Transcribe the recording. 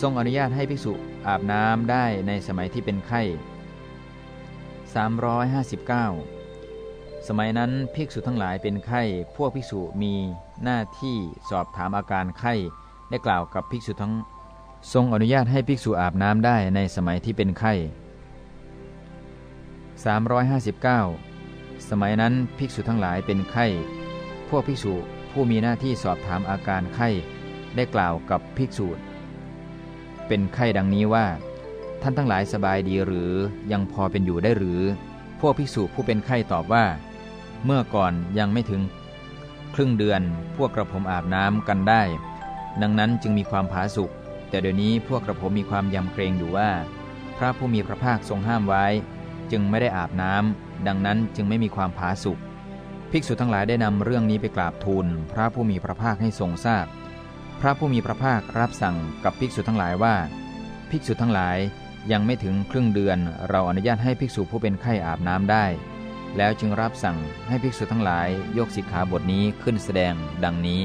ทรงอนุญาตให้ภิกษุอาบน้ำได้ในสมัยที่เป็นไข้ 359 สมัยนั้นภิกษุทั้งหลายเป็นไข้ พวกภิกษุมีหน้าที่สอบถามอาการไข้ได้กล่าวกับภิกษุทั้ง ทรงอนุญาตให้ภิกษุอาบน้ำได้ในสมัยที่เป็นไข้ 359 สมัยนั้นภิกษุทั้งหลายเป็นไข้ พวกภิกษุผู้มีหน้าที่สอบถามอาการไข้ได้กล่าวกับภิกษุ เป็นไข้ดังนี้ว่า ท่านทั้งหลายสบายดีหรือยังพอเป็นอยู่ได้หรือ พวกภิกษุผู้เป็นไข้ตอบว่า เมื่อก่อนยังไม่ถึง ครึ่งเดือนพวกกระผมอาบน้ำกันได้ ดังนั้นจึงมีความผาสุกแต่เดี๋ยวนี้พวกกระผมมีความยำเกรงอยู่ว่า พระผู้มีพระภาคทรงห้ามไว้ จึงไม่ได้อาบน้ำดังนั้นจึงไม่มีความผาสุกภิกษุทั้งหลายได้นำเรื่องนี้ไปกราบทูลพระผู้มีพระภาคให้ทรงทราบพ พระผู้มีพระภาครับสั่งกับภิกษุทั้งหลายว่า ภิกษุทั้งหลายยังไม่ถึงครึ่งเดือน เราอนุญาตให้ภิกษุผู้เป็นไข้อาบน้ำได้ แล้วจึงรับสั่งให้ภิกษุทั้งหลายยกสิกขาบทนี้ขึ้นแสดงดังนี้